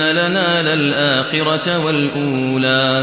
لنا للآخرة والأولى